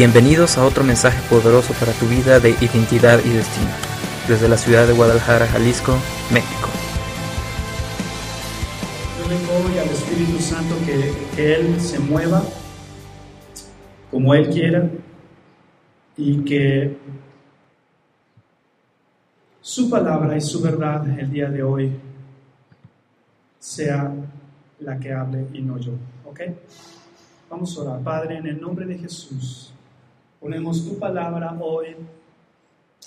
Bienvenidos a otro mensaje poderoso para tu vida de identidad y destino, desde la ciudad de Guadalajara, Jalisco, México. Yo vengo hoy al Espíritu Santo que, que Él se mueva como Él quiera y que su palabra y su verdad el día de hoy sea la que hable y no yo. ¿Ok? Vamos a orar. Padre, en el nombre de Jesús, ponemos tu palabra hoy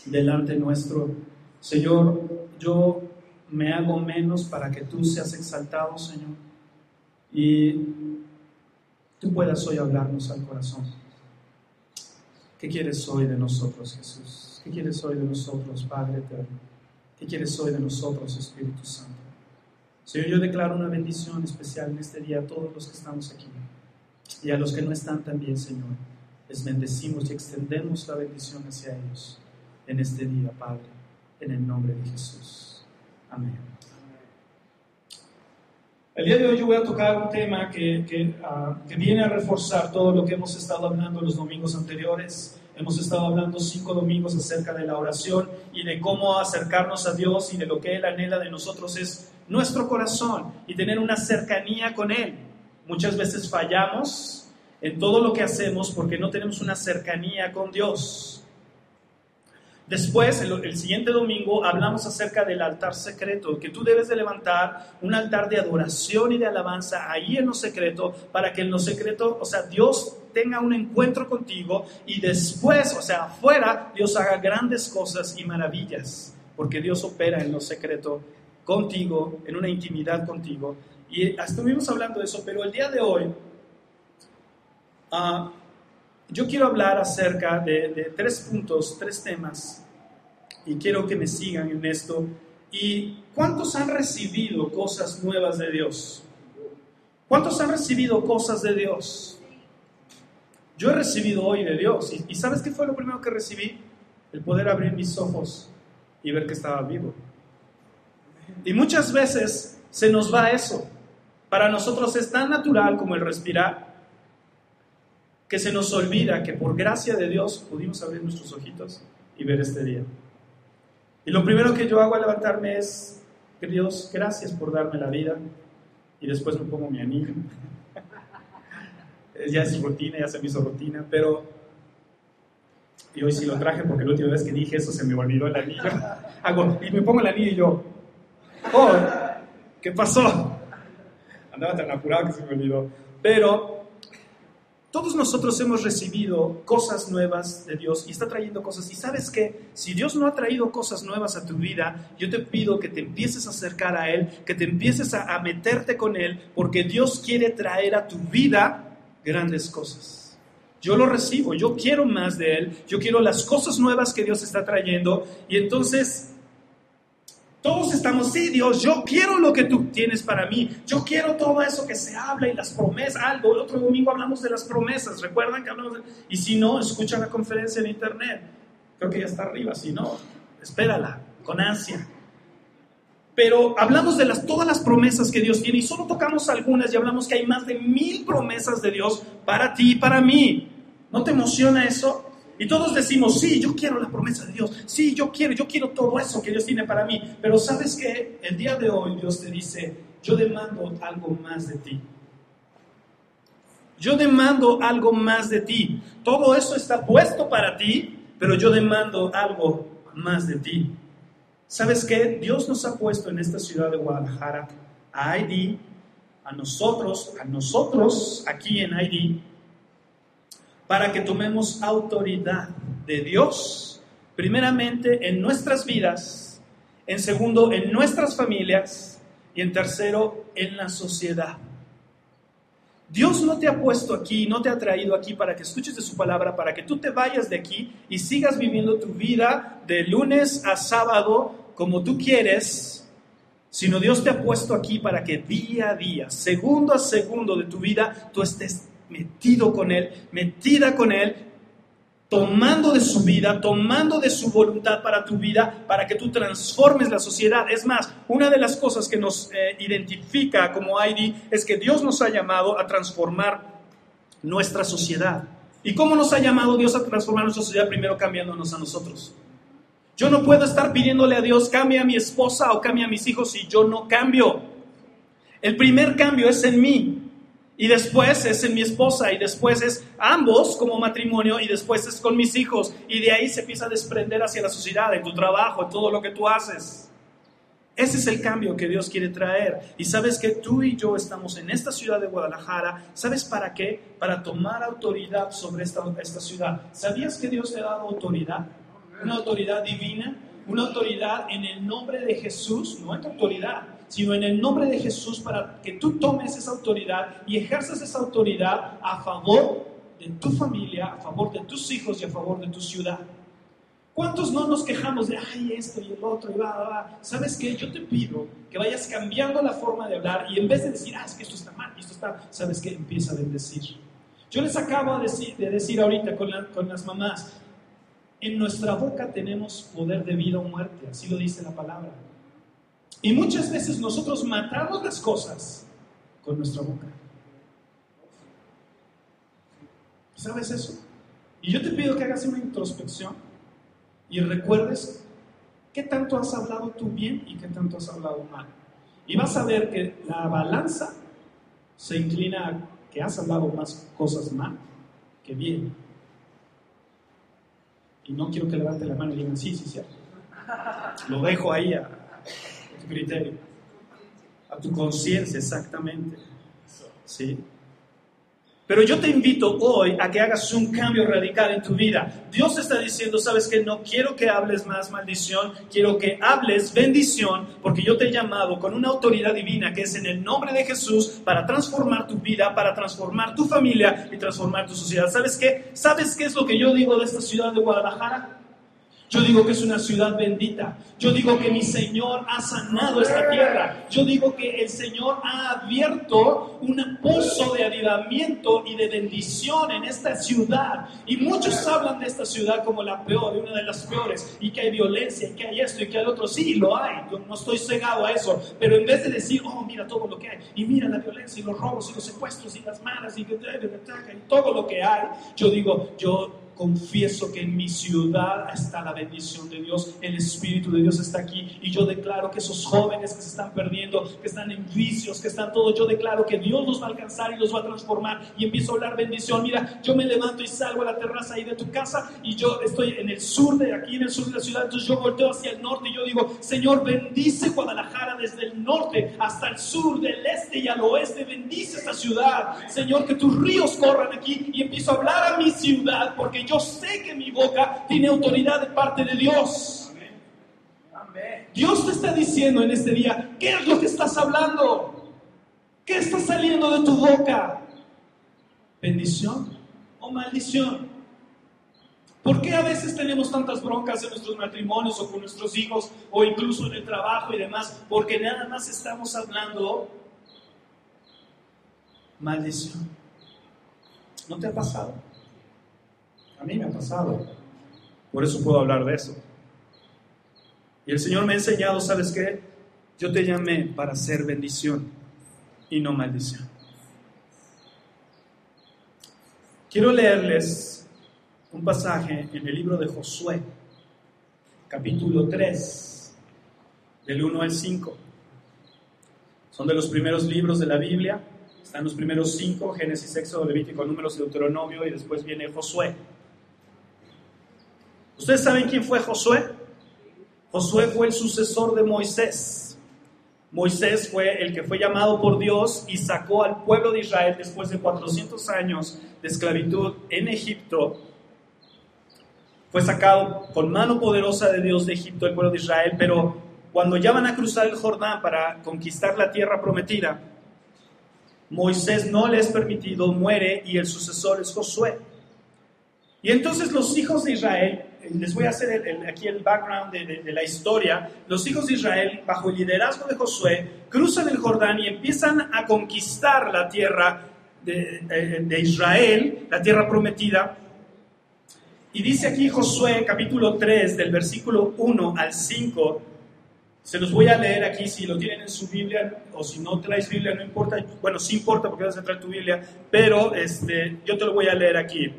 delante nuestro. Señor, yo me hago menos para que tú seas exaltado, Señor, y tú puedas hoy hablarnos al corazón. ¿Qué quieres hoy de nosotros, Jesús? ¿Qué quieres hoy de nosotros, Padre eterno? ¿Qué quieres hoy de nosotros, Espíritu Santo? Señor, yo declaro una bendición especial en este día a todos los que estamos aquí y a los que no están también, Señor. Les bendecimos y extendemos la bendición hacia ellos en este día, Padre, en el nombre de Jesús. Amén. El día de hoy yo voy a tocar un tema que, que, uh, que viene a reforzar todo lo que hemos estado hablando los domingos anteriores. Hemos estado hablando cinco domingos acerca de la oración y de cómo acercarnos a Dios y de lo que Él anhela de nosotros es nuestro corazón y tener una cercanía con Él. Muchas veces fallamos en todo lo que hacemos porque no tenemos una cercanía con Dios. Después, el, siguiente domingo, hablamos acerca del altar secreto, que tú debes de levantar un altar de adoración y de alabanza ahí en lo secreto, para que en lo secreto, o sea, Dios tenga un encuentro contigo y después, o sea, afuera, Dios haga grandes cosas y maravillas, porque Dios opera en lo secreto contigo, en una intimidad contigo. Y estuvimos hablando de eso, pero el día de hoy, uh, yo quiero hablar acerca de, de, tres puntos, tres temas, y quiero que me sigan en esto. ¿Y cuántos han recibido cosas nuevas de Dios? ¿Cuántos han recibido cosas de Dios? Yo he recibido hoy de Dios. ¿Y, y sabes qué fue lo primero que recibí? El poder abrir mis ojos y ver que estaba vivo. Y muchas veces se nos va eso. Para nosotros es tan natural como el respirar que se nos olvida que por gracia de Dios pudimos abrir nuestros ojitos y ver este día. Y lo primero que yo hago al levantarme es, Dios, gracias por darme la vida. Y después me pongo mi anillo. ya es rutina, ya se me hizo rutina, pero... Y hoy sí lo traje porque la última vez que dije eso se me olvidó el anillo. Hago, y me pongo el anillo y yo, oh, ¿qué pasó? Andaba tan apurado que se me olvidó. Pero todos nosotros hemos recibido cosas nuevas de Dios y está trayendo cosas. Y sabes que si Dios no ha traído cosas nuevas a tu vida, yo te pido que te empieces a acercar a Él, que te empieces a, a meterte con Él, porque Dios quiere traer a tu vida grandes cosas. Yo lo recibo, yo quiero más de Él, yo quiero las cosas nuevas que Dios está trayendo. Y entonces todos estamos, sí, Dios, yo quiero lo que tú tienes para mí. Yo quiero todo eso que se habla y las promesas. Algo, el otro domingo hablamos de las promesas. ¿Recuerdan que hablamos de... Y si no, escucha la conferencia en internet. Creo que ya está arriba. Si no, espérala con ansia. Pero hablamos de las, todas las promesas que Dios tiene y solo tocamos algunas y hablamos que hay más de mil promesas de Dios para ti y para mí. ¿No te emociona eso? Y todos decimos, sí, yo quiero la promesa de Dios, sí, yo quiero, yo quiero todo eso que Dios tiene para mí. Pero sabes que el día de hoy Dios te dice, yo demando algo más de ti. Yo demando algo más de ti. Todo eso está puesto para ti, pero yo demando algo más de ti. ¿Sabes qué? Dios nos ha puesto en esta ciudad de Guadalajara, a ID, a nosotros, a nosotros aquí en ID, para que tomemos autoridad de Dios, primeramente en nuestras vidas, en segundo en nuestras familias y en tercero en la sociedad. Dios no te ha puesto aquí, no te ha traído aquí para que escuches de su palabra, para que tú te vayas de aquí y sigas viviendo tu vida de lunes a sábado como tú quieres, sino Dios te ha puesto aquí para que día a día, segundo a segundo de tu vida, tú estés metido con Él, metida con Él, tomando de su vida, tomando de su voluntad para tu vida, para que tú transformes la sociedad. Es más, una de las cosas que nos eh, identifica como ID es que Dios nos ha llamado a transformar nuestra sociedad. ¿Y cómo nos ha llamado Dios a transformar nuestra sociedad? Primero cambiándonos a nosotros. Yo no puedo estar pidiéndole a Dios, cambie a mi esposa o cambie a mis hijos si yo no cambio. El primer cambio es en mí. Y después es en mi esposa y después es ambos como matrimonio y después es con mis hijos. Y de ahí se empieza a desprender hacia la sociedad, en tu trabajo, en todo lo que tú haces. Ese es el cambio que Dios quiere traer. Y sabes que tú y yo estamos en esta ciudad de Guadalajara. ¿Sabes para qué? Para tomar autoridad sobre esta, esta ciudad. ¿Sabías que Dios te ha dado autoridad? Una autoridad divina, una autoridad en el nombre de Jesús, no en tu autoridad, sino en el nombre de Jesús para que tú tomes esa autoridad y ejerzas esa autoridad a favor de tu familia, a favor de tus hijos y a favor de tu ciudad. ¿Cuántos no nos quejamos de, ay, esto y el otro, y va, va, va? ¿Sabes qué? Yo te pido que vayas cambiando la forma de hablar y en vez de decir, ah, es que esto está mal, esto está, ¿sabes qué? Empieza a bendecir. Yo les acabo de decir, de decir ahorita con, con las mamás, en nuestra boca tenemos poder de vida o muerte, así lo dice la palabra. Y muchas veces nosotros matamos las cosas con nuestra boca. ¿Sabes eso? Y yo te pido que hagas una introspección y recuerdes qué tanto has hablado tú bien y qué tanto has hablado mal. Y vas a ver que la balanza se inclina a que has hablado más cosas mal que bien. Y no quiero que levante la mano y digan, sí, sí, cierto. Lo dejo ahí a criterio, a tu conciencia exactamente. ¿Sí? Pero yo te invito hoy a que hagas un cambio radical en tu vida. Dios está diciendo, sabes que no quiero que hables más maldición, quiero que hables bendición, porque yo te he llamado con una autoridad divina que es en el nombre de Jesús para transformar tu vida, para transformar tu familia y transformar tu sociedad. ¿Sabes qué? ¿Sabes qué es lo que yo digo de esta ciudad de Guadalajara? Yo digo que es una ciudad bendita. Yo digo que mi Señor ha sanado esta tierra. Yo digo que el Señor ha abierto un pozo de avivamiento y de bendición en esta ciudad. Y muchos hablan de esta ciudad como la peor, una de las peores, y que hay violencia, y que hay esto, y que hay otro. Sí, lo hay. Yo no estoy cegado a eso. Pero en vez de decir, oh, mira todo lo que hay, y mira la violencia, y los robos, y los secuestros, y las malas, y, y todo lo que hay, yo digo, yo confieso que en mi ciudad está la bendición de Dios, el Espíritu de Dios está aquí y yo declaro que esos jóvenes que se están perdiendo, que están en vicios, que están todos, yo declaro que Dios los va a alcanzar y los va a transformar y empiezo a hablar bendición. Mira, yo me levanto y salgo a la terraza ahí de tu casa y yo estoy en el sur de aquí, en el sur de la ciudad, entonces yo volteo hacia el norte y yo digo, Señor, bendice Guadalajara desde el norte hasta el sur, del este y al oeste, bendice esta ciudad. Señor, que tus ríos corran aquí y empiezo a hablar a mi ciudad porque yo sé que mi boca tiene autoridad de parte de Dios. Dios te está diciendo en este día, ¿qué es lo que estás hablando? ¿Qué está saliendo de tu boca? ¿Bendición o maldición? ¿Por qué a veces tenemos tantas broncas en nuestros matrimonios o con nuestros hijos o incluso en el trabajo y demás? Porque nada más estamos hablando maldición. ¿No te ha pasado? A mí me ha pasado. Por eso puedo hablar de eso. Y el Señor me ha enseñado, ¿sabes qué? Yo te llamé para ser bendición y no maldición. Quiero leerles un pasaje en el libro de Josué, capítulo 3, del 1 al 5. Son de los primeros libros de la Biblia. Están los primeros cinco, Génesis, Éxodo, Levítico, Números, Deuteronomio, y después viene Josué. ¿Ustedes saben quién fue Josué? Josué fue el sucesor de Moisés. Moisés fue el que fue llamado por Dios y sacó al pueblo de Israel después de 400 años de esclavitud en Egipto. Fue sacado con mano poderosa de Dios de Egipto el pueblo de Israel, pero cuando ya van a cruzar el Jordán para conquistar la tierra prometida, Moisés no le es permitido, muere y el sucesor es Josué. Y entonces los hijos de Israel les voy a hacer aquí el background de, la historia. Los hijos de Israel, bajo el liderazgo de Josué, cruzan el Jordán y empiezan a conquistar la tierra de, de Israel, la tierra prometida. Y dice aquí Josué capítulo 3 del versículo 1 al 5, se los voy a leer aquí si lo tienen en su Biblia o si no traes Biblia, no importa, bueno, sí importa porque vas a traer tu Biblia, pero este, yo te lo voy a leer aquí.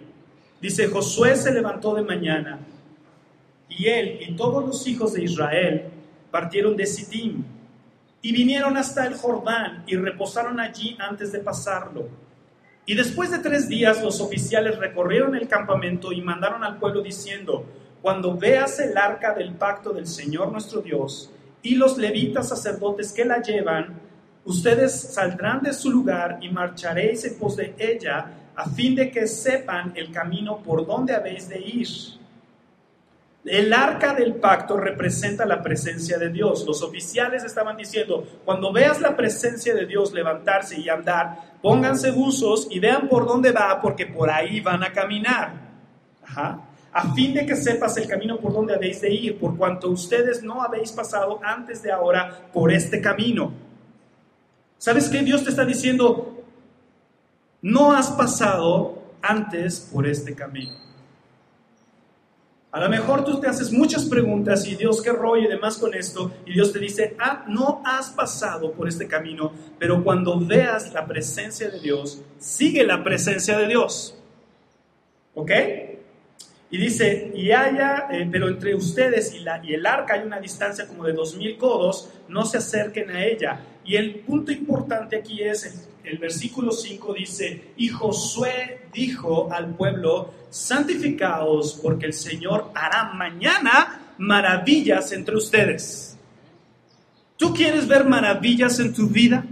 Dice, Josué se levantó de mañana y él y todos los hijos de Israel partieron de Sittim y vinieron hasta el Jordán y reposaron allí antes de pasarlo. Y después de tres días los oficiales recorrieron el campamento y mandaron al pueblo diciendo, cuando veas el arca del pacto del Señor nuestro Dios y los levitas sacerdotes que la llevan, ustedes saldrán de su lugar y marcharéis en pos de ella a fin de que sepan el camino por donde habéis de ir. El arca del pacto representa la presencia de Dios. Los oficiales estaban diciendo, cuando veas la presencia de Dios levantarse y andar, pónganse buzos y vean por dónde va, porque por ahí van a caminar. A fin de que sepas el camino por donde habéis de ir, por cuanto ustedes no habéis pasado antes de ahora por este camino. ¿Sabes qué? Dios te está diciendo, no has pasado antes por este camino. A lo mejor tú te haces muchas preguntas y Dios, qué rollo y demás con esto, y Dios te dice, ah, no has pasado por este camino, pero cuando veas la presencia de Dios, sigue la presencia de Dios. ¿Ok? Y dice, y haya, eh, pero entre ustedes y, la, y el arca hay una distancia como de dos mil codos, no se acerquen a ella. Y el punto importante aquí es, el, versículo 5 dice, y Josué dijo al pueblo, santificaos porque el Señor hará mañana maravillas entre ustedes. ¿Tú quieres ver maravillas en tu vida?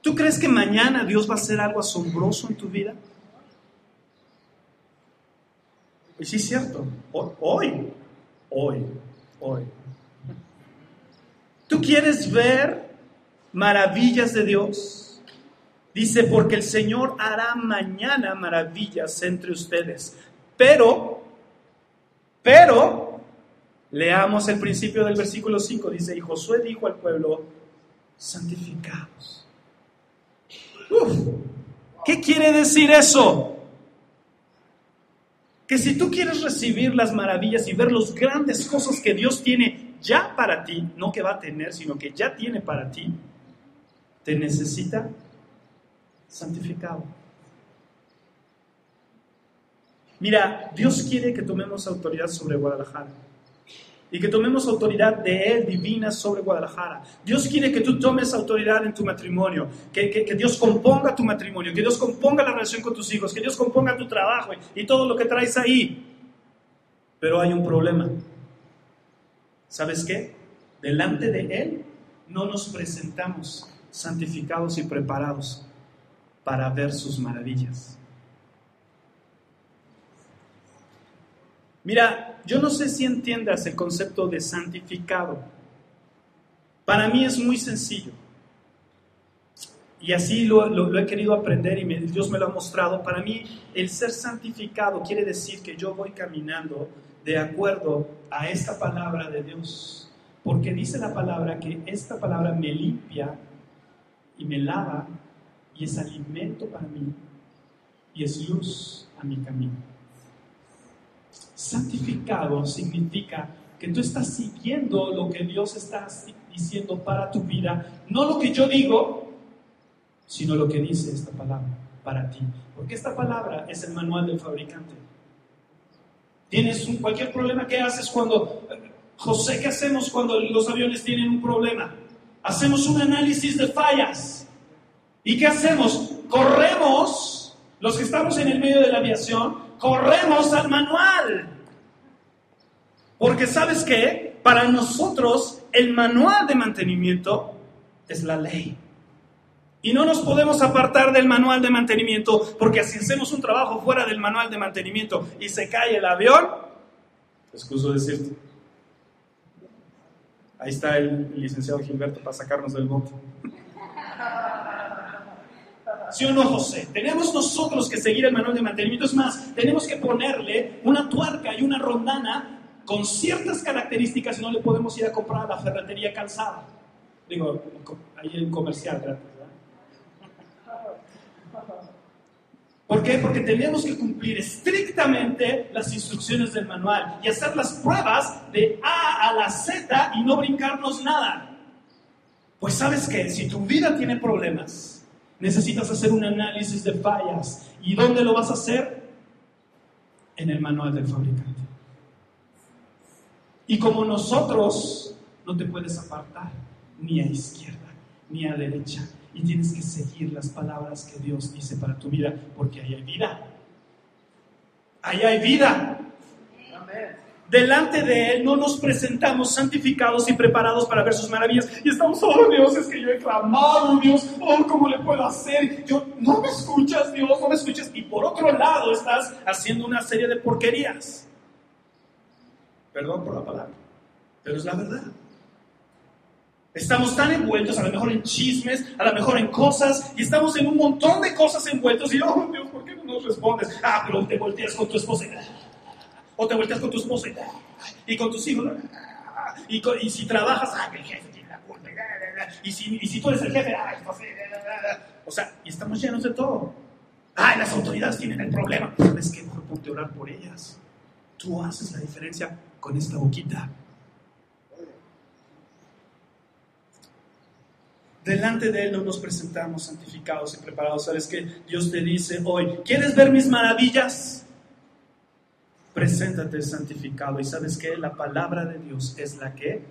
¿Tú crees que mañana Dios va a hacer algo asombroso en tu vida? Y sí es cierto, hoy, hoy, hoy. ¿Tú quieres ver maravillas de Dios? Dice, porque el Señor hará mañana maravillas entre ustedes. Pero, pero, leamos el principio del versículo 5. Dice, y Josué dijo al pueblo, santificados. ¿Qué quiere decir eso? que si tú quieres recibir las maravillas y ver las grandes cosas que Dios tiene ya para ti, no que va a tener, sino que ya tiene para ti, te necesita santificado. Mira, Dios quiere que tomemos autoridad sobre Guadalajara y que tomemos autoridad de Él divina sobre Guadalajara. Dios quiere que tú tomes autoridad en tu matrimonio, que, que, Dios componga tu matrimonio, que Dios componga la relación con tus hijos, que Dios componga tu trabajo y todo lo que traes ahí. Pero hay un problema. ¿Sabes qué? Delante de Él no nos presentamos santificados y preparados para ver sus maravillas. Mira, yo no sé si entiendas el concepto de santificado. Para mí es muy sencillo. Y así lo, he querido aprender y Dios me lo ha mostrado. Para mí el ser santificado quiere decir que yo voy caminando de acuerdo a esta palabra de Dios. Porque dice la palabra que esta palabra me limpia y me lava y es alimento para mí y es luz a mi camino. Santificado significa que tú estás siguiendo lo que Dios está diciendo para tu vida, no lo que yo digo, sino lo que dice esta palabra para ti. Porque esta palabra es el manual del fabricante. Tienes un, cualquier problema que haces cuando, José, ¿qué hacemos cuando los aviones tienen un problema? Hacemos un análisis de fallas. ¿Y qué hacemos? Corremos, los que estamos en el medio de la aviación, corremos al manual. Porque sabes qué? Para nosotros el manual de mantenimiento es la ley. Y no nos podemos apartar del manual de mantenimiento porque si hacemos un trabajo fuera del manual de mantenimiento y se cae el avión, excuso decirte. Ahí está el, licenciado Gilberto para sacarnos del bote. ¿Sí o no, José? Tenemos nosotros que seguir el manual de mantenimiento. Es más, tenemos que ponerle una tuerca y una rondana con ciertas características y no le podemos ir a comprar a la ferretería calzada. Digo, ahí en comercial gratis. ¿Por qué? Porque tenemos que cumplir estrictamente las instrucciones del manual y hacer las pruebas de A a la Z y no brincarnos nada. Pues sabes que si tu vida tiene problemas, necesitas hacer un análisis de fallas. ¿Y dónde lo vas a hacer? en el manual del fabricante. Y como nosotros, no te puedes apartar ni a izquierda ni a derecha. Y tienes que seguir las palabras que Dios dice para tu vida, porque ahí hay vida. Ahí hay vida. Delante de Él no nos presentamos santificados y preparados para ver sus maravillas. Y estamos, oh Dios, es que yo he clamado, Dios, oh, ¿cómo le puedo hacer? Yo, no me escuchas, Dios, no me escuchas. Y por otro lado estás haciendo una serie de porquerías. Perdón por la palabra, pero es la verdad. Estamos tan envueltos, a lo mejor en chismes, a lo mejor en cosas, y estamos en un montón de cosas envueltos. Y, oh Dios, ¿por qué no nos respondes? Ah, pero te volteas con tu esposa. O te volteas con tu esposa y con tus hijos. Y, si trabajas, ah, el jefe tiene la culpa. Y si, si tú eres el jefe, ah, O sea, y estamos llenos de todo. Ah, las autoridades tienen el problema. Es que mejor ponte a orar por ellas. Tú haces la diferencia con esta boquita. Delante de Él no nos presentamos santificados y preparados. ¿Sabes qué? Dios te dice hoy, ¿quieres ver mis maravillas? Preséntate santificado. ¿Y sabes qué? La palabra de Dios es la que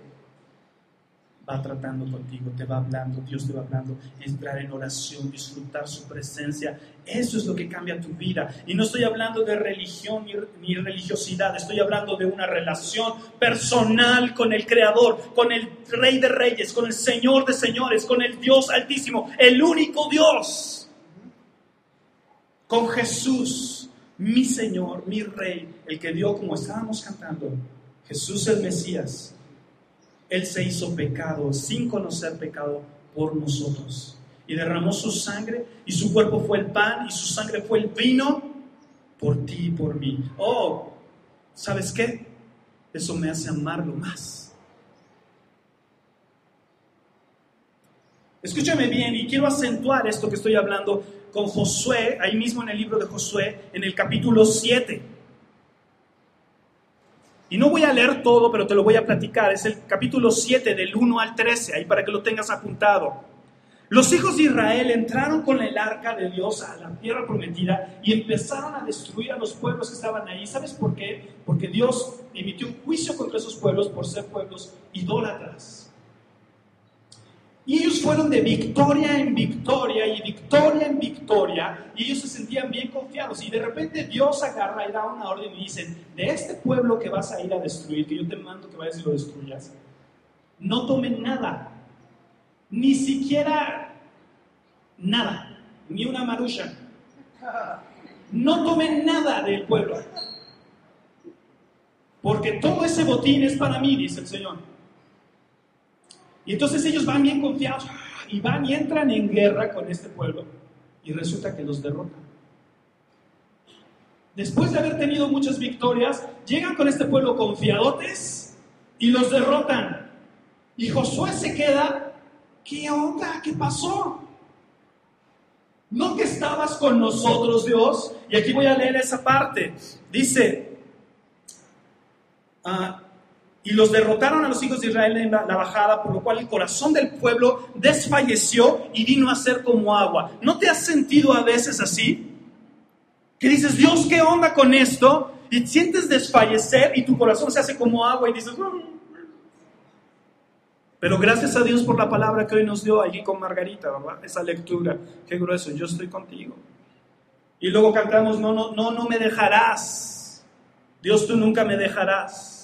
tratando contigo, te va hablando, Dios te va hablando, entrar en oración, disfrutar su presencia. Eso es lo que cambia tu vida. Y no estoy hablando de religión ni, religiosidad, estoy hablando de una relación personal con el Creador, con el Rey de Reyes, con el Señor de Señores, con el Dios Altísimo, el único Dios. Con Jesús, mi Señor, mi Rey, el que dio, como estábamos cantando, Jesús el Mesías él se hizo pecado sin conocer pecado por nosotros. Y derramó su sangre y su cuerpo fue el pan y su sangre fue el vino por ti y por mí. Oh, ¿sabes qué? Eso me hace amarlo más. Escúchame bien y quiero acentuar esto que estoy hablando con Josué, ahí mismo en el libro de Josué, en el capítulo 7. Y no voy a leer todo, pero te lo voy a platicar. Es el capítulo 7 del 1 al 13, ahí para que lo tengas apuntado. Los hijos de Israel entraron con el arca de Dios a la tierra prometida y empezaron a destruir a los pueblos que estaban ahí. ¿Sabes por qué? Porque Dios emitió un juicio contra esos pueblos por ser pueblos idólatras. Y ellos fueron de victoria en victoria y victoria en victoria y ellos se sentían bien confiados. Y de repente Dios agarra y da una orden y dice, de este pueblo que vas a ir a destruir, que yo te mando que vayas y lo destruyas, no tomen nada, ni siquiera nada, ni una marusha. No tomen nada del pueblo. Porque todo ese botín es para mí, dice el Señor. Y entonces ellos van bien confiados y van y entran en guerra con este pueblo y resulta que los derrotan. Después de haber tenido muchas victorias, llegan con este pueblo confiadotes y los derrotan. Y Josué se queda, ¿qué onda? ¿Qué pasó? ¿No que estabas con nosotros, Dios? Y aquí voy a leer esa parte. Dice, ah, y los derrotaron a los hijos de Israel en la, bajada, por lo cual el corazón del pueblo desfalleció y vino a ser como agua. ¿No te has sentido a veces así? Que dices, Dios, ¿qué onda con esto? Y sientes desfallecer y tu corazón se hace como agua y dices, mm". pero gracias a Dios por la palabra que hoy nos dio allí con Margarita, ¿verdad? Esa lectura, qué grueso, yo estoy contigo. Y luego cantamos, no, no, no, no me dejarás. Dios, tú nunca me dejarás.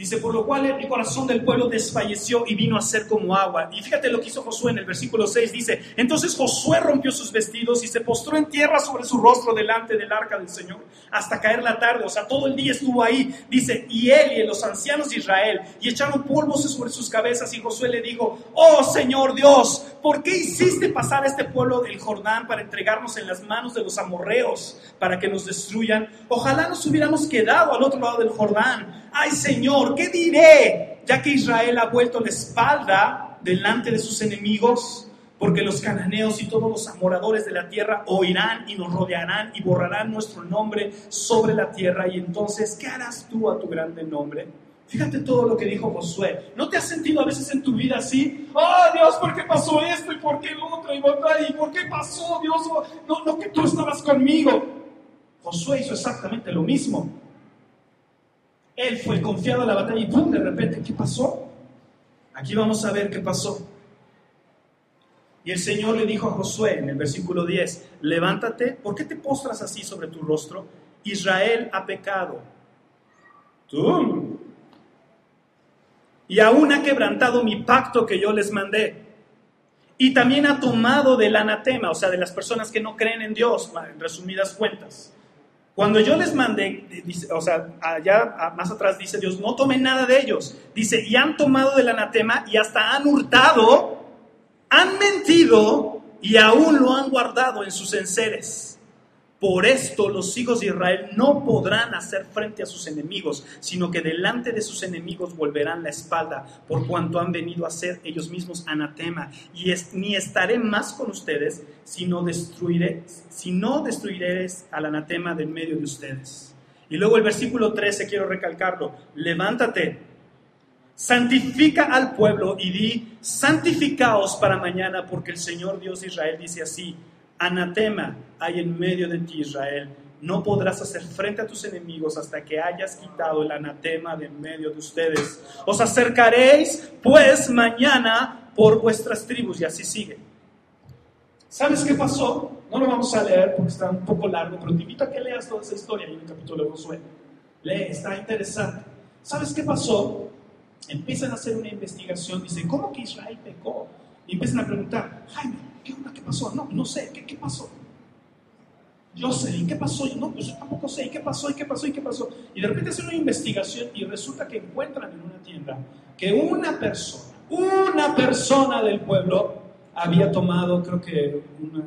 Dice, por lo cual el corazón del pueblo desfalleció y vino a ser como agua. Y fíjate lo que hizo Josué en el versículo 6. Dice, entonces Josué rompió sus vestidos y se postró en tierra sobre su rostro delante del arca del Señor hasta caer la tarde. O sea, todo el día estuvo ahí. Dice, y él y los ancianos de Israel y echaron polvos sobre sus cabezas. Y Josué le dijo, oh Señor Dios, ¿por qué hiciste pasar a este pueblo del Jordán para entregarnos en las manos de los amorreos para que nos destruyan? Ojalá nos hubiéramos quedado al otro lado del Jordán ay Señor, ¿qué diré? Ya que Israel ha vuelto la espalda delante de sus enemigos, porque los cananeos y todos los amoradores de la tierra oirán y nos rodearán y borrarán nuestro nombre sobre la tierra. Y entonces, ¿qué harás tú a tu grande nombre? Fíjate todo lo que dijo Josué. ¿No te has sentido a veces en tu vida así? ¡Oh, Dios, ¿por qué pasó esto? ¿Y por qué lo otro? ¿Y por qué pasó, Dios? No, no, que tú estabas conmigo. Josué hizo exactamente lo mismo. Él fue confiado en la batalla y ¡pum! De repente, ¿qué pasó? Aquí vamos a ver qué pasó. Y el Señor le dijo a Josué en el versículo 10, levántate, ¿por qué te postras así sobre tu rostro? Israel ha pecado. Tú y aún ha quebrantado mi pacto que yo les mandé. Y también ha tomado del anatema, o sea, de las personas que no creen en Dios, en resumidas cuentas. Cuando yo les mandé, o sea, allá más atrás dice Dios, no tomen nada de ellos. Dice, y han tomado del anatema y hasta han hurtado, han mentido y aún lo han guardado en sus enseres. Por esto los hijos de Israel no podrán hacer frente a sus enemigos, sino que delante de sus enemigos volverán la espalda, por cuanto han venido a ser ellos mismos anatema. Y ni estaré más con ustedes, sino destruiré, si no destruiréis al anatema del medio de ustedes. Y luego el versículo 13, quiero recalcarlo, levántate, santifica al pueblo y di, santificaos para mañana, porque el Señor Dios de Israel dice así, Anatema hay en medio de ti, Israel. No podrás hacer frente a tus enemigos hasta que hayas quitado el anatema de en medio de ustedes. Os acercaréis, pues, mañana por vuestras tribus. Y así sigue. ¿Sabes qué pasó? No lo vamos a leer porque está un poco largo, pero te invito a que leas toda esa historia en el capítulo de Josué. Lee, está interesante. ¿Sabes qué pasó? Empiezan a hacer una investigación. Dicen, ¿cómo que Israel pecó? Y empiezan a preguntar, Jaime, ¿Qué onda? ¿Qué pasó? No, no sé. ¿Qué, qué pasó? Jocelyn, ¿qué pasó? No, pues yo tampoco sé. ¿Y qué pasó? ¿Y qué pasó? ¿Y qué pasó? Y de repente hacen una investigación y resulta que encuentran en una tienda que una persona, una persona del pueblo había tomado, creo que una,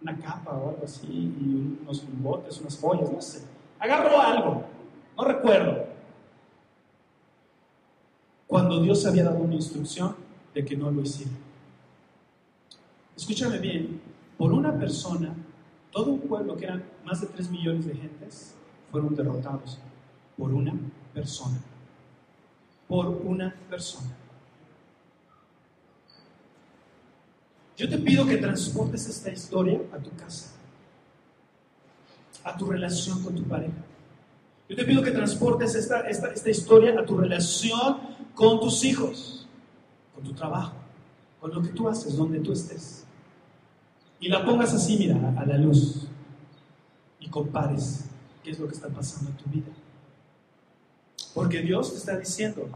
una capa o algo así, y unos botes, unas joyas, no sé. Agarró algo, no recuerdo. Cuando Dios había dado una instrucción de que no lo hiciera escúchame bien, por una persona, todo un pueblo que eran más de 3 millones de gentes fueron derrotados por una persona. Por una persona. Yo te pido que transportes esta historia a tu casa, a tu relación con tu pareja. Yo te pido que transportes esta, esta, esta historia a tu relación con tus hijos, con tu trabajo, con lo que tú haces, donde tú estés y la pongas así, mira, a la luz y compares qué es lo que está pasando en tu vida. Porque Dios está diciendo,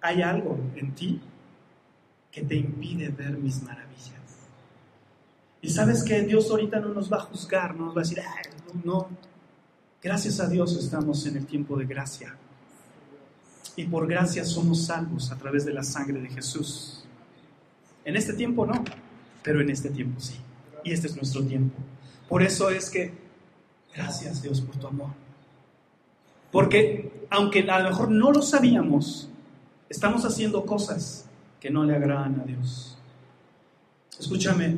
hay algo en ti que te impide ver mis maravillas. Y sabes que Dios ahorita no nos va a juzgar, no nos va a decir, no, gracias a Dios estamos en el tiempo de gracia. Y por gracia somos salvos a través de la sangre de Jesús. En este tiempo no, pero en este tiempo sí. Y este es nuestro tiempo. Por eso es que, gracias Dios por tu amor. Porque aunque a lo mejor no lo sabíamos, estamos haciendo cosas que no le agradan a Dios. Escúchame,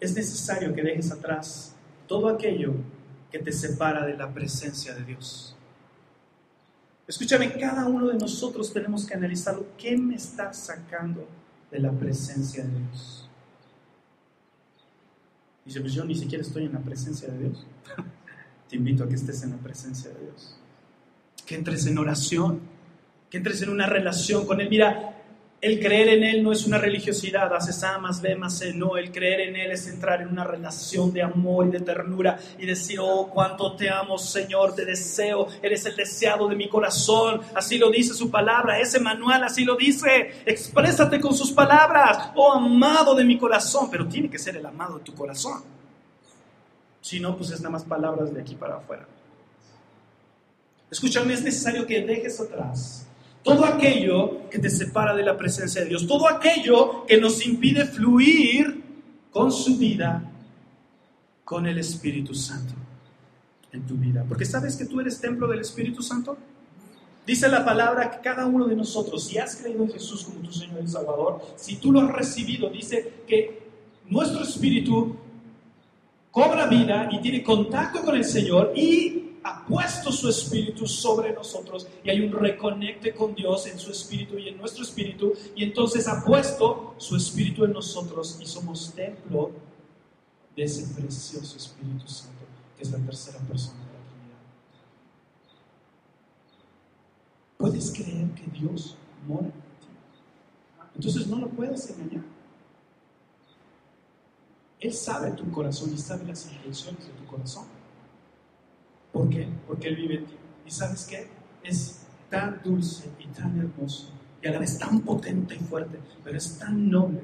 es necesario que dejes atrás todo aquello que te separa de la presencia de Dios. Escúchame, cada uno de nosotros tenemos que analizar qué me está sacando de la presencia de Dios. Dice, pues yo ni siquiera estoy en la presencia de Dios. Te invito a que estés en la presencia de Dios. Que entres en oración, que entres en una relación con Él. Mira, el creer en Él no es una religiosidad, haces A más no, el creer en Él es entrar en una relación de amor y de ternura y decir, oh, cuánto te amo, Señor, te deseo, eres el deseado de mi corazón, así lo dice su palabra, ese manual así lo dice, exprésate con sus palabras, oh, amado de mi corazón, pero tiene que ser el amado de tu corazón, si no, pues es nada más palabras de aquí para afuera. Escúchame, es necesario que dejes atrás todo aquello que te separa de la presencia de Dios, todo aquello que nos impide fluir con su vida, con el Espíritu Santo en tu vida. Porque sabes que tú eres templo del Espíritu Santo. Dice la palabra que cada uno de nosotros, si has creído en Jesús como tu Señor y Salvador, si tú lo has recibido, dice que nuestro espíritu cobra vida y tiene contacto con el Señor y ha puesto su espíritu sobre nosotros y hay un reconecte con Dios en su espíritu y en nuestro espíritu y entonces ha puesto su espíritu en nosotros y somos templo de ese precioso Espíritu Santo que es la tercera persona de la Trinidad. ¿Puedes creer que Dios mora en ti? Entonces no lo puedes engañar. Él sabe tu corazón y sabe las intenciones de tu corazón. ¿Por qué? Porque Él vive en ti. ¿Y sabes qué? Es tan dulce y tan hermoso y a la vez tan potente y fuerte, pero es tan noble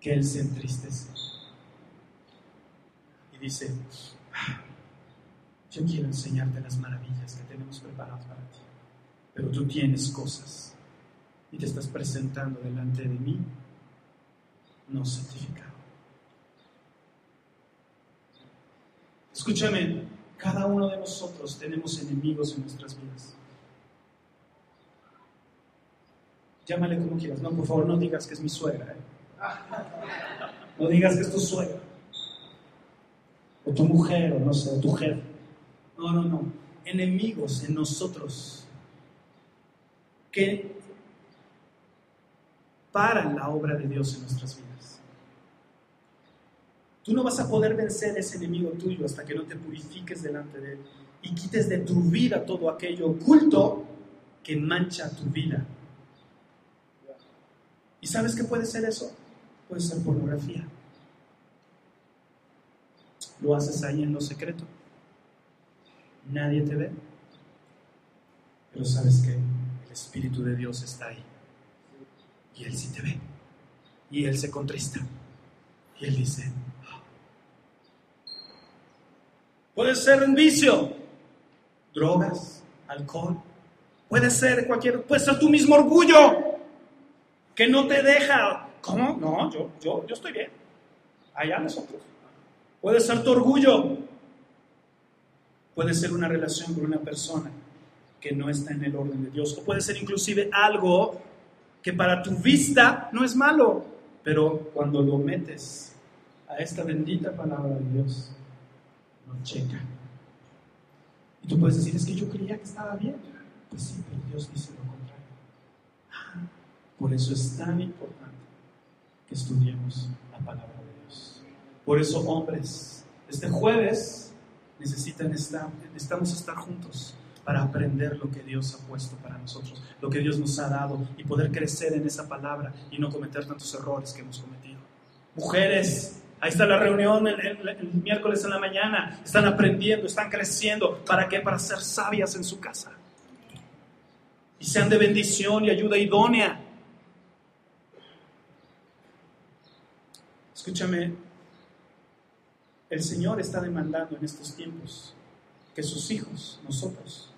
que Él se entristece. Y dice, ah, yo quiero enseñarte las maravillas que tenemos preparadas para ti, pero tú tienes cosas y te estás presentando delante de mí no santificado. Escúchame, cada uno de nosotros tenemos enemigos en nuestras vidas. Llámale como quieras. No, por favor, no digas que es mi suegra. ¿eh? No digas que es tu suegra. O tu mujer, o no sé, o tu jefe. No, no, no. Enemigos en nosotros que paran la obra de Dios en nuestras vidas. Tú no vas a poder vencer ese enemigo tuyo hasta que no te purifiques delante de él y quites de tu vida todo aquello oculto que mancha tu vida. ¿Y sabes qué puede ser eso? Puede ser pornografía. Lo haces ahí en lo secreto. Nadie te ve. Pero sabes que el Espíritu de Dios está ahí. Y Él sí te ve. Y Él se contrista. Y Él dice, Puede ser un vicio, drogas, alcohol. Puede ser cualquier, puede ser tu mismo orgullo que no te deja. ¿Cómo? No, yo, yo, yo estoy bien. Allá nosotros. Puede ser tu orgullo. Puede ser una relación con una persona que no está en el orden de Dios. O puede ser inclusive algo que para tu vista no es malo, pero cuando lo metes a esta bendita palabra de Dios, checa. Y tú puedes decir, es que yo creía que estaba bien. Pues sí, pero Dios dice lo contrario. Ah, por eso es tan importante que estudiemos la palabra de Dios. Por eso, hombres, este jueves necesitan estar, necesitamos estar juntos para aprender lo que Dios ha puesto para nosotros, lo que Dios nos ha dado y poder crecer en esa palabra y no cometer tantos errores que hemos cometido. Mujeres, Ahí está la reunión el, miércoles en la mañana. Están aprendiendo, están creciendo. ¿Para qué? Para ser sabias en su casa. Y sean de bendición y ayuda idónea. Escúchame, el Señor está demandando en estos tiempos que sus hijos, nosotros,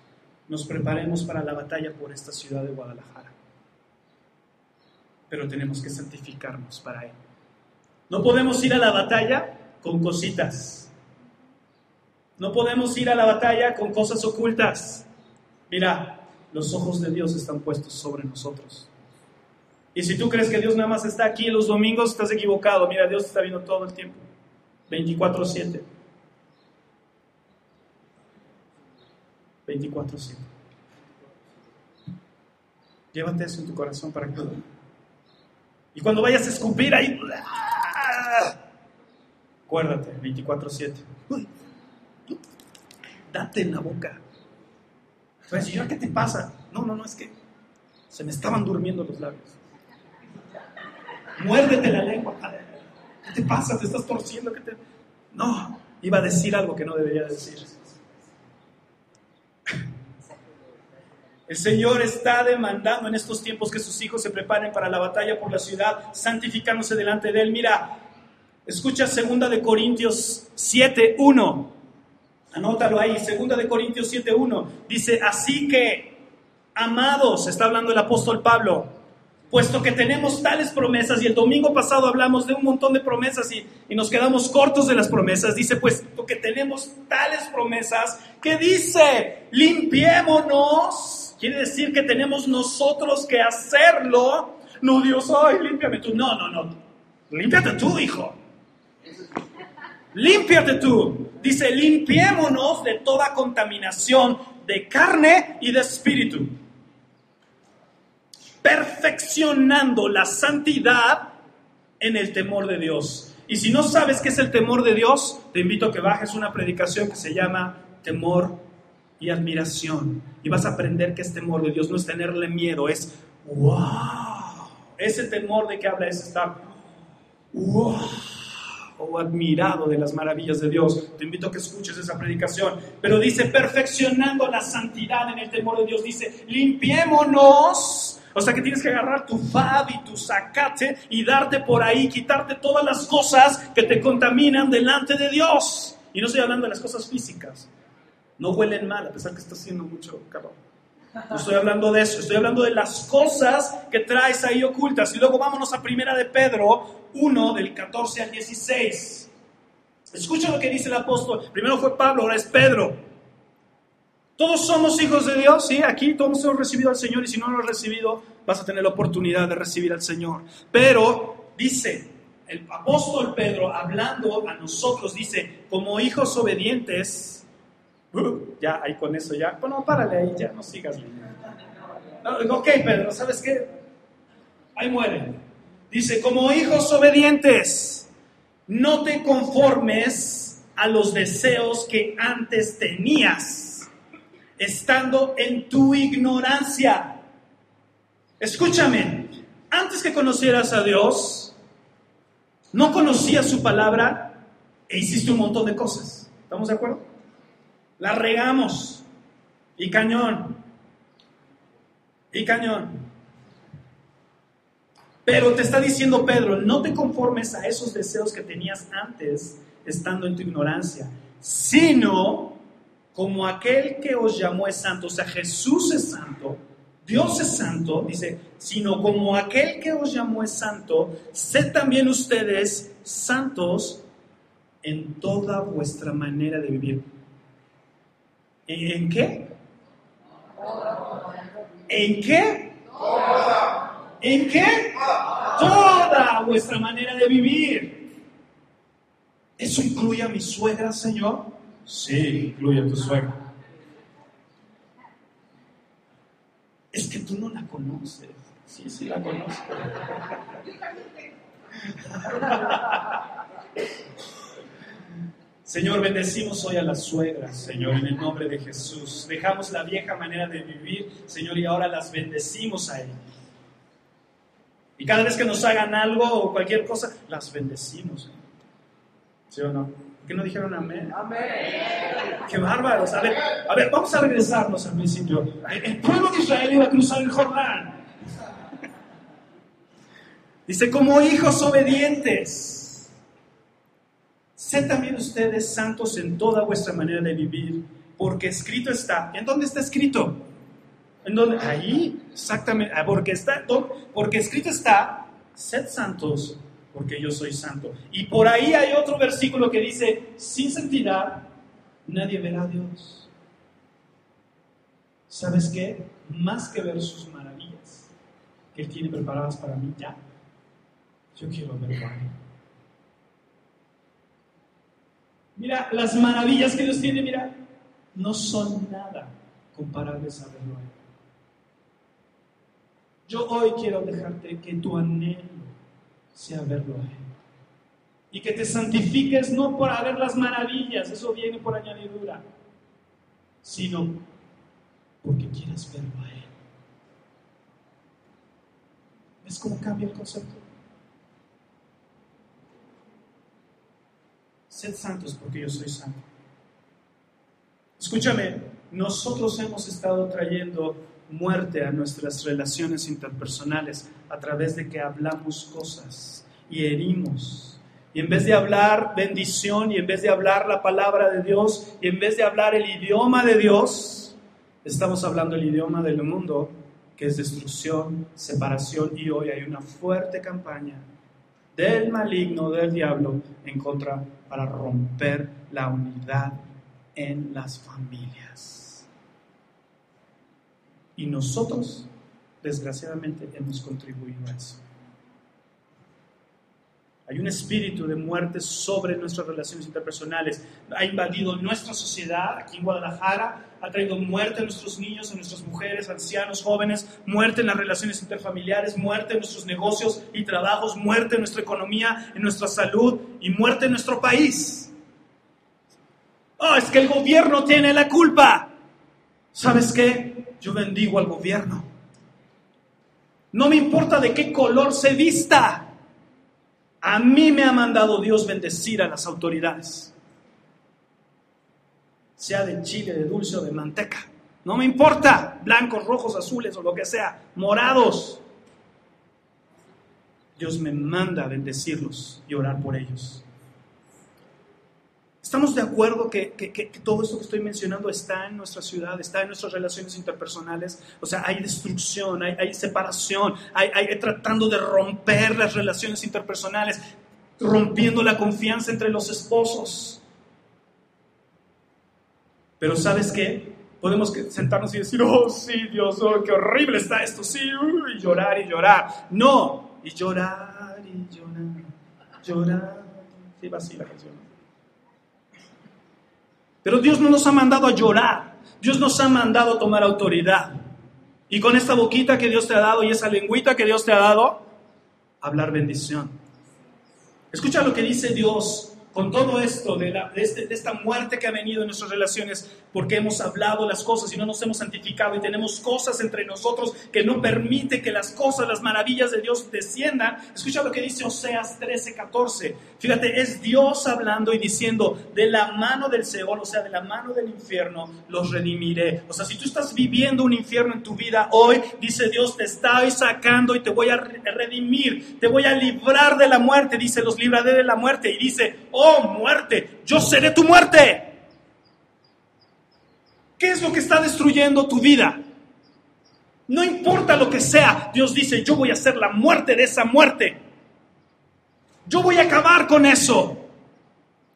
nos preparemos para la batalla por esta ciudad de Guadalajara. Pero tenemos que santificarnos para Él. No podemos ir a la batalla con cositas. No podemos ir a la batalla con cosas ocultas. Mira, los ojos de Dios están puestos sobre nosotros. Y si tú crees que Dios nada más está aquí los domingos, estás equivocado. Mira, Dios está viendo todo el tiempo. 24-7. 24-7. Llévate eso en tu corazón para que... Y cuando vayas a escupir ahí, Acuérdate, 24-7. Date en la boca. Señor, ¿qué te pasa? No, no, no, es que se me estaban durmiendo los labios. Muérdete la lengua. ¿Qué te pasa? ¿Te estás torciendo? ¿Qué te... No, iba a decir algo que no debería decir. El Señor está demandando en estos tiempos que sus hijos se preparen para la batalla por la ciudad, santificándose delante de Él. Mira, Escucha 2 de Corintios 7:1. Anótalo ahí, 2 de Corintios 7:1. Dice, "Así que amados, está hablando el apóstol Pablo, puesto que tenemos tales promesas y el domingo pasado hablamos de un montón de promesas y, y nos quedamos cortos de las promesas, dice, puesto que tenemos tales promesas, que dice, limpiémonos, quiere decir que tenemos nosotros que hacerlo, no Dios, ay, límpiame tú, no, no, no, límpiate tú, hijo. Límpiate tú. Dice, limpiémonos de toda contaminación de carne y de espíritu, perfeccionando la santidad en el temor de Dios. Y si no sabes qué es el temor de Dios, te invito a que bajes una predicación que se llama Temor y Admiración. Y vas a aprender que es temor de Dios, no es tenerle miedo, es wow. Ese temor de que habla es estar wow o admirado de las maravillas de Dios. Te invito a que escuches esa predicación. Pero dice, perfeccionando la santidad en el temor de Dios. Dice, limpiémonos. O sea que tienes que agarrar tu fab y tu sacate y darte por ahí, quitarte todas las cosas que te contaminan delante de Dios. Y no estoy hablando de las cosas físicas. No huelen mal, a pesar que está haciendo mucho calor. No estoy hablando de eso, estoy hablando de las cosas que traes ahí ocultas. Y luego vámonos a Primera de Pedro 1 del 14 al 16. Escucha lo que dice el apóstol. Primero fue Pablo, ahora es Pedro. Todos somos hijos de Dios, sí, aquí todos hemos recibido al Señor y si no lo has recibido, vas a tener la oportunidad de recibir al Señor. Pero dice el apóstol Pedro, hablando a nosotros, dice, como hijos obedientes, uh, ya, ahí con eso, ya, bueno, párale ahí, ya, no sigas. No, ok, Pedro, ¿sabes qué? Ahí muere. Dice, como hijos obedientes, no te conformes a los deseos que antes tenías, estando en tu ignorancia. Escúchame, antes que conocieras a Dios, no conocías su palabra e hiciste un montón de cosas. ¿Estamos de acuerdo? La regamos. Y cañón. Y cañón. Pero te está diciendo Pedro, no te conformes a esos deseos que tenías antes estando en tu ignorancia, sino como aquel que os llamó es santo, o sea, Jesús es santo, Dios es santo, dice, sino como aquel que os llamó es santo, sed también ustedes santos en toda vuestra manera de vivir. ¿En qué? ¿En qué? ¿En qué? Toda vuestra manera de vivir. ¿Eso incluye a mi suegra, Señor? Sí, incluye a tu suegra. Es que tú no la conoces. Sí, sí la conozco. Señor, bendecimos hoy a las suegras, Señor, en el nombre de Jesús. Dejamos la vieja manera de vivir, Señor, y ahora las bendecimos a ellas. Y cada vez que nos hagan algo o cualquier cosa, las bendecimos. ¿Sí o no? ¿Por qué no dijeron amén? Amén. Qué bárbaros. A ver, a ver, vamos a regresarnos al principio. El pueblo de Israel iba a cruzar el Jordán. Dice, como hijos obedientes, sed también ustedes santos en toda vuestra manera de vivir, porque escrito está. ¿En dónde está escrito? ¿En dónde? Ahí, exactamente. Ah, porque, está, porque escrito está, sed santos, porque yo soy santo. Y por ahí hay otro versículo que dice, sin santidad, nadie verá a Dios. ¿Sabes qué? Más que ver sus maravillas que Él tiene preparadas para mí ya, yo quiero verlo a. Mira, las maravillas que Dios tiene, mira, no son nada comparables a verlo a. Yo hoy quiero dejarte que tu anhelo sea verlo a Él. Y que te santifiques no por haber las maravillas, eso viene por añadidura, sino porque quieras verlo a Él. ¿Ves cómo cambia el concepto? Sed santos porque yo soy santo. Escúchame, nosotros hemos estado trayendo muerte a nuestras relaciones interpersonales a través de que hablamos cosas y herimos. Y en vez de hablar bendición y en vez de hablar la palabra de Dios y en vez de hablar el idioma de Dios, estamos hablando el idioma del mundo, que es destrucción, separación y hoy hay una fuerte campaña del maligno, del diablo, en contra para romper la unidad en las familias. Y nosotros, desgraciadamente, hemos contribuido a eso. Hay un espíritu de muerte sobre nuestras relaciones interpersonales. Ha invadido nuestra sociedad aquí en Guadalajara, ha traído muerte a nuestros niños, a nuestras mujeres, ancianos, jóvenes, muerte en las relaciones interfamiliares, muerte en nuestros negocios y trabajos, muerte en nuestra economía, en nuestra salud y muerte en nuestro país. Oh, es que el gobierno tiene la culpa. ¿Sabes qué? Yo bendigo al gobierno. No me importa de qué color se vista. A mí me ha mandado Dios bendecir a las autoridades. Sea de chile, de dulce o de manteca. No me importa. Blancos, rojos, azules o lo que sea. Morados. Dios me manda bendecirlos y orar por ellos. ¿Estamos de acuerdo que, todo esto que estoy mencionando está en nuestra ciudad, está en nuestras relaciones interpersonales? O sea, hay destrucción, hay, separación, hay, tratando de romper las relaciones interpersonales, rompiendo la confianza entre los esposos. Pero ¿sabes qué? Podemos sentarnos y decir, oh sí, Dios, oh, qué horrible está esto, sí, y llorar y llorar. No, y llorar y llorar, llorar. Sí, va así la canción. Pero Dios no nos ha mandado a llorar, Dios nos ha mandado a tomar autoridad. Y con esta boquita que Dios te ha dado y esa lengüita que Dios te ha dado, hablar bendición. Escucha lo que dice Dios con todo esto, este, de, esta muerte que ha venido en nuestras relaciones, porque hemos hablado las cosas y no nos hemos santificado y tenemos cosas entre nosotros que no permite que las cosas, las maravillas de Dios desciendan. Escucha lo que dice Oseas 13, 14. Fíjate, es Dios hablando y diciendo, de la mano del Seol, o sea, de la mano del infierno, los redimiré. O sea, si tú estás viviendo un infierno en tu vida hoy, dice Dios, te estoy sacando y te voy a redimir, te voy a librar de la muerte, dice, los libraré de la muerte. Y dice, oh muerte, yo seré tu muerte. ¿Qué es lo que está destruyendo tu vida? No importa lo que sea, Dios dice, yo voy a hacer la muerte de esa muerte. Yo voy a acabar con eso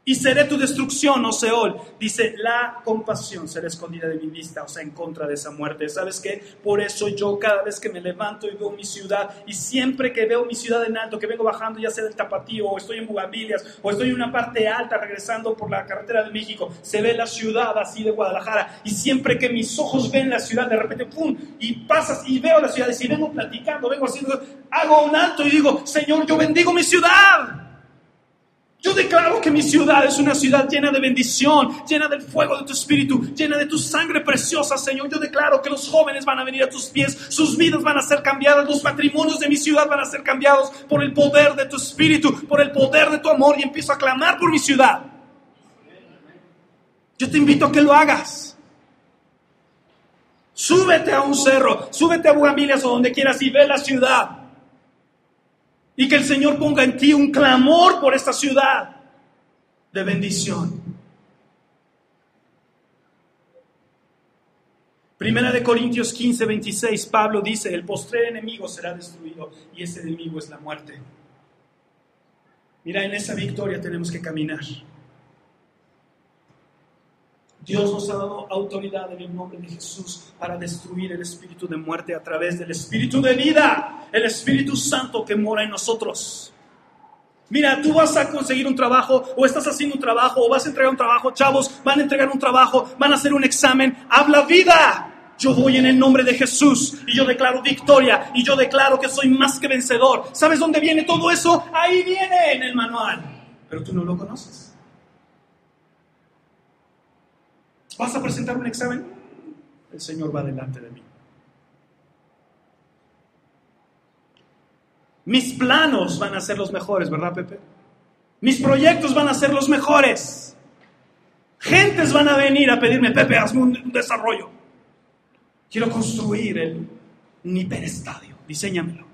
y seré tu destrucción, oh Seol. Dice, la compasión será escondida de mi vista, o sea, en contra de esa muerte. ¿Sabes qué? Por eso yo cada vez que me levanto y veo mi ciudad, y siempre que veo mi ciudad en alto, que vengo bajando ya sea del Tapatío, o estoy en Bugambilias, o estoy en una parte alta regresando por la carretera de México, se ve la ciudad así de Guadalajara, y siempre que mis ojos ven la ciudad, de repente, ¡pum! Y pasas y veo la ciudad, y si vengo platicando, vengo haciendo, hago un alto y digo, Señor, yo bendigo mi ciudad. Yo declaro que mi ciudad es una ciudad llena de bendición, llena del fuego de tu espíritu, llena de tu sangre preciosa, Señor. Yo declaro que los jóvenes van a venir a tus pies, sus vidas van a ser cambiadas, los patrimonios de mi ciudad van a ser cambiados por el poder de tu espíritu, por el poder de tu amor y empiezo a clamar por mi ciudad. Yo te invito a que lo hagas. Súbete a un cerro, súbete a Bugambilias o donde quieras y ve la ciudad. Y que el Señor ponga en ti un clamor por esta ciudad de bendición. Primera de Corintios 15, 26, Pablo dice, el postrer enemigo será destruido y ese enemigo es la muerte. Mira, en esa victoria tenemos que caminar. Dios nos ha dado autoridad en el nombre de Jesús para destruir el espíritu de muerte a través del espíritu de vida, el Espíritu Santo que mora en nosotros. Mira, tú vas a conseguir un trabajo o estás haciendo un trabajo o vas a entregar un trabajo, chavos, van a entregar un trabajo, van a hacer un examen, habla vida. Yo voy en el nombre de Jesús y yo declaro victoria y yo declaro que soy más que vencedor. ¿Sabes dónde viene todo eso? Ahí viene en el manual, pero tú no lo conoces. ¿Vas a presentar un examen? El Señor va delante de mí. Mis planos van a ser los mejores, ¿verdad, Pepe? Mis proyectos van a ser los mejores. Gentes van a venir a pedirme, Pepe, hazme un, desarrollo. Quiero construir el, un hiperestadio, diseñamelo.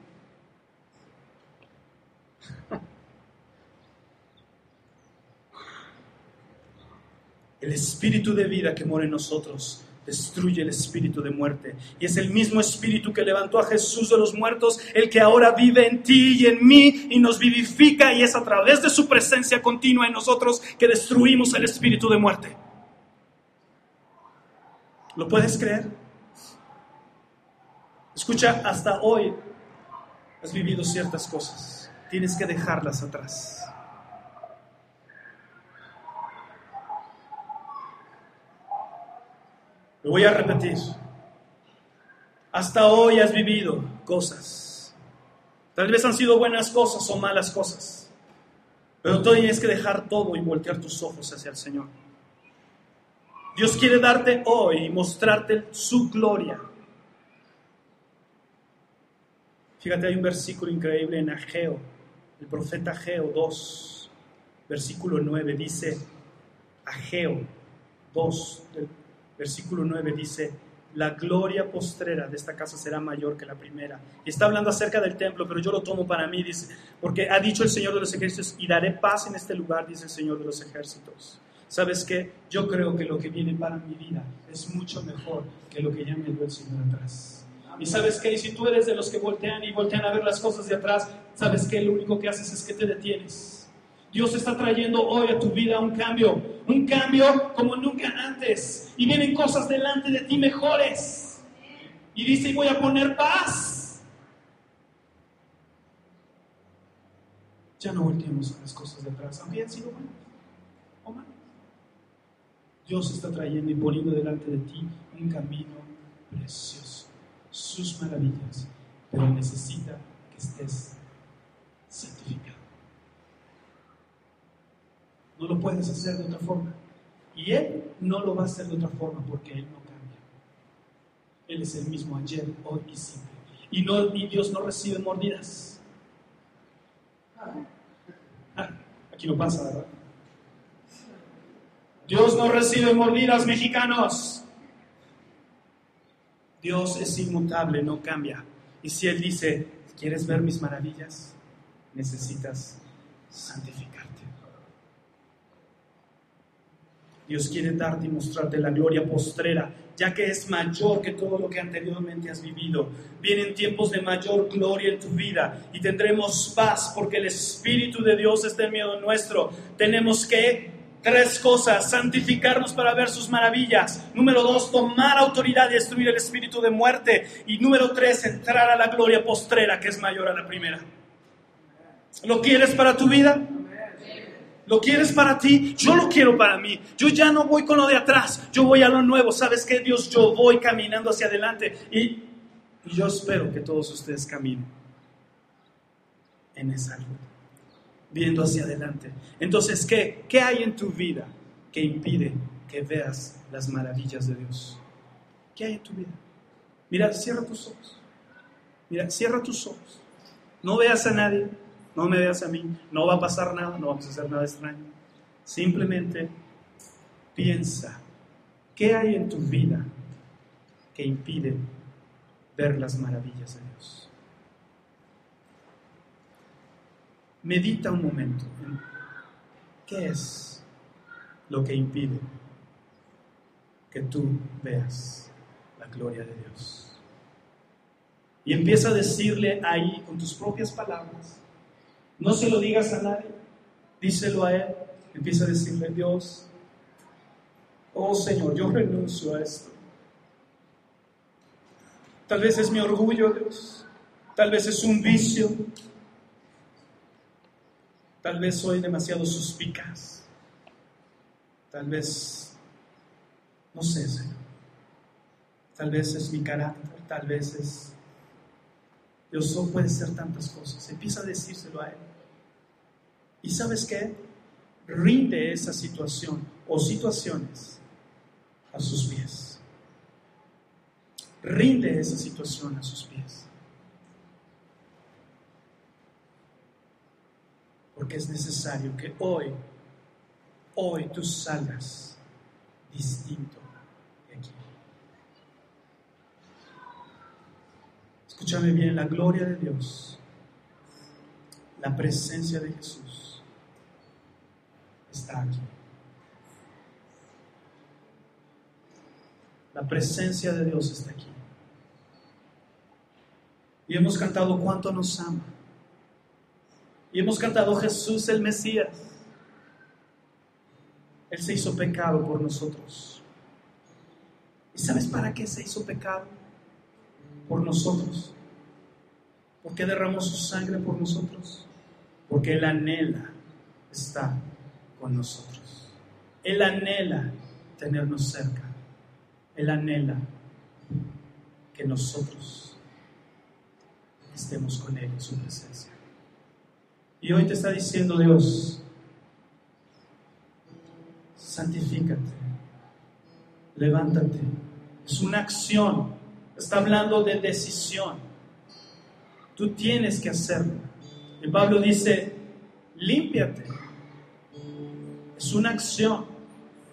El espíritu de vida que mora en nosotros destruye el espíritu de muerte. Y es el mismo espíritu que levantó a Jesús de los muertos, el que ahora vive en ti y en mí y nos vivifica y es a través de su presencia continua en nosotros que destruimos el espíritu de muerte. ¿Lo puedes creer? Escucha, hasta hoy has vivido ciertas cosas tienes que dejarlas atrás. Lo voy a repetir. Hasta hoy has vivido cosas. Tal vez han sido buenas cosas o malas cosas. Pero tú tienes que dejar todo y voltear tus ojos hacia el Señor. Dios quiere darte hoy y mostrarte su gloria. Fíjate, hay un versículo increíble en Ageo, el profeta Ageo 2, versículo 9, dice, Ageo 2, versículo 9 dice, la gloria postrera de esta casa será mayor que la primera. Está hablando acerca del templo, pero yo lo tomo para mí, dice, porque ha dicho el Señor de los ejércitos, y daré paz en este lugar, dice el Señor de los ejércitos. ¿Sabes qué? Yo creo que lo que viene para mi vida es mucho mejor que lo que ya me dio el Señor atrás. Y sabes qué? Y si tú eres de los que voltean y voltean a ver las cosas de atrás, ¿sabes qué? Lo único que haces es que te detienes Dios está trayendo hoy a tu vida un cambio, un cambio como nunca antes. Y vienen cosas delante de ti mejores. Y dice, voy a poner paz. Ya no volteemos a las cosas de atrás, aunque sido buenas o malas. Dios está trayendo y poniendo delante de ti un camino precioso, sus maravillas, pero necesita que estés santificado. No lo puedes hacer de otra forma. Y Él no lo va a hacer de otra forma porque Él no cambia. Él es el mismo ayer, hoy y siempre. Y, no, Dios no recibe mordidas. Ah, aquí no pasa, ¿verdad? Dios no recibe mordidas, mexicanos. Dios es inmutable, no cambia. Y si Él dice, ¿quieres ver mis maravillas? Necesitas santificarte. Dios quiere darte y mostrarte la gloria postrera, ya que es mayor que todo lo que anteriormente has vivido. Vienen tiempos de mayor gloria en tu vida y tendremos paz porque el Espíritu de Dios está en medio nuestro. Tenemos que Tres cosas, santificarnos para ver sus maravillas. Número dos, tomar autoridad y destruir el espíritu de muerte. Y número tres, entrar a la gloria postrera que es mayor a la primera. ¿Lo quieres para tu vida? ¿Lo quieres para ti? Yo lo quiero para mí. Yo ya no voy con lo de atrás, yo voy a lo nuevo. ¿Sabes qué, Dios? Yo voy caminando hacia adelante y, yo espero que todos ustedes caminen en esa ruta, viendo hacia adelante. Entonces, ¿qué? ¿Qué hay en tu vida que impide que veas las maravillas de Dios? ¿Qué hay en tu vida? Mira, cierra tus ojos. Mira, cierra tus ojos. No veas a nadie no me veas a mí, no va a pasar nada, no vamos a hacer nada extraño. Simplemente piensa, ¿qué hay en tu vida que impide ver las maravillas de Dios? Medita un momento en qué es lo que impide que tú veas la gloria de Dios. Y empieza a decirle ahí con tus propias palabras, no se lo digas a nadie, díselo a Él. Empieza a decirle, Dios, oh Señor, yo renuncio a esto. Tal vez es mi orgullo, Dios. Tal vez es un vicio. Tal vez soy demasiado suspicaz. Tal vez, no sé, Señor. Tal vez es mi carácter. Tal vez es Dios puede ser tantas cosas. Empieza a decírselo a Él. ¿Y sabes qué? Rinde esa situación o situaciones a sus pies. Rinde esa situación a sus pies. Porque es necesario que hoy, hoy tú salgas distinto Escúchame bien, la gloria de Dios, la presencia de Jesús está aquí. La presencia de Dios está aquí. Y hemos cantado cuánto nos ama. Y hemos cantado Jesús el Mesías. Él se hizo pecado por nosotros. ¿Y sabes para qué se hizo pecado? Por nosotros. ¿Por qué derramó su sangre por nosotros? porque Él anhela estar con nosotros. Él anhela tenernos cerca. Él anhela que nosotros estemos con Él en su presencia. Y hoy te está diciendo Dios, santifícate, levántate. Es una acción, está hablando de decisión. Tú tienes que hacerlo. Y Pablo dice, límpiate. Una acción.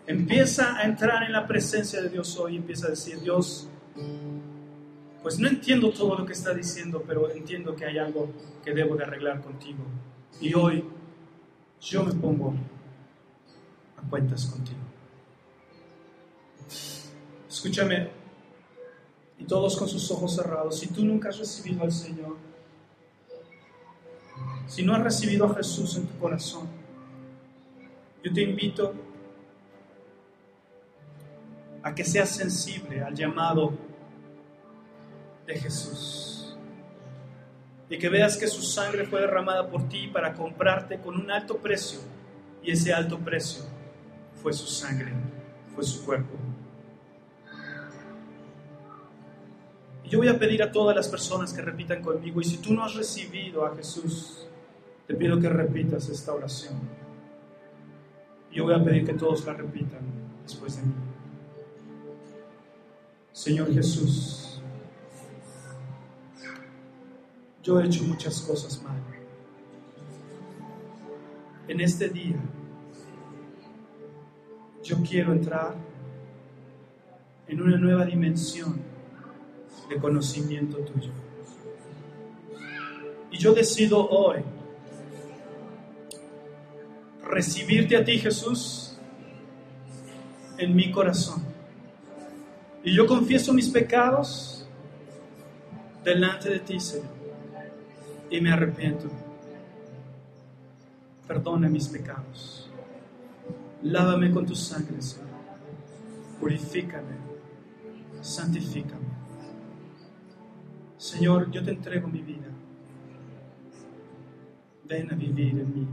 Empieza a entrar en la presencia de Dios hoy, empieza a decir, Dios, pues no entiendo todo lo que está diciendo, pero entiendo que hay algo que debo de arreglar contigo. Y hoy yo me pongo a cuentas contigo. Escúchame, y todos con sus ojos cerrados, si tú nunca has recibido al Señor, si no has recibido a Jesús en tu corazón, yo te invito a que seas sensible al llamado de Jesús y que veas que su sangre fue derramada por ti para comprarte con un alto precio y ese alto precio fue su sangre, fue su cuerpo. Y yo voy a pedir a todas las personas que repitan conmigo y si tú no has recibido a Jesús, te pido que repitas esta oración. Yo voy a pedir que todos la repitan después de mí. Señor Jesús, yo he hecho muchas cosas mal. En este día, yo quiero entrar en una nueva dimensión de conocimiento tuyo. Y yo decido hoy recibirte a ti, Jesús, en mi corazón. Y yo confieso mis pecados delante de ti, Señor. Y me arrepiento. Perdona mis pecados. Lávame con tu sangre, Señor. Purifícame. Santifícame. Señor, yo te entrego mi vida. Ven a vivir en mí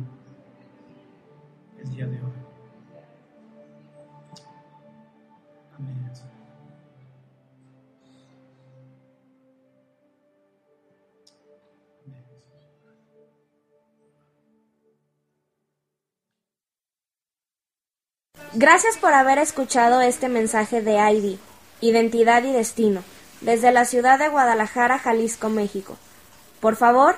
Gracias por haber escuchado este mensaje de ID, Identidad y Destino, desde la ciudad de Guadalajara, Jalisco, México. Por favor,